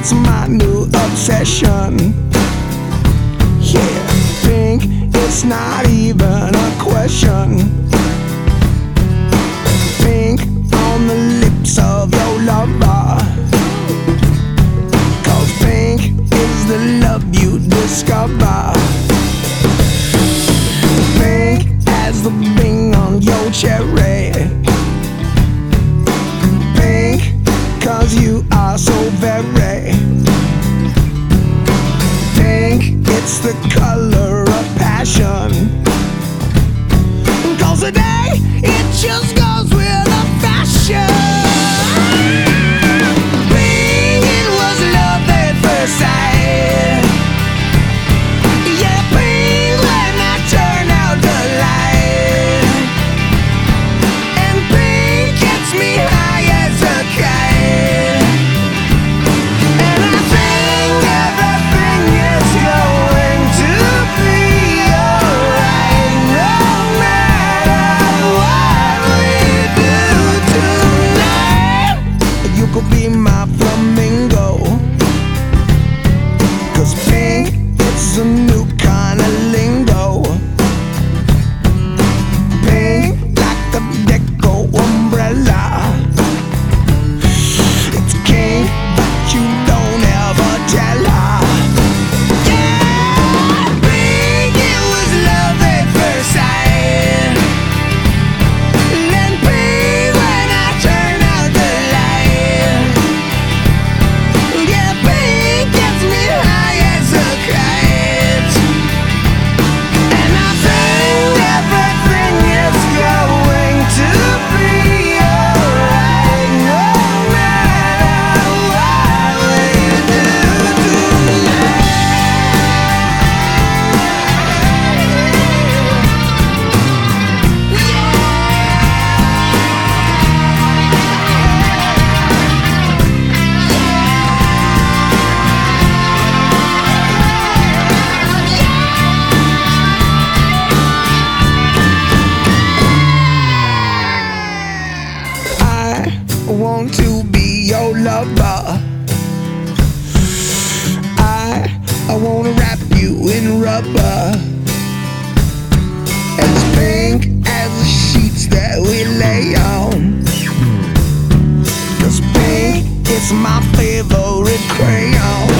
it's my new obsession. Yeah, pink, it's not even a question. Pink on the lips of your lover. You are so very. Pink, it's the color of passion. Be my flamingo. Cause pink, it's a new to be your lover. I I wanna wrap you in rubber. As pink as the sheets that we lay on. Cause pink is my favorite crayon.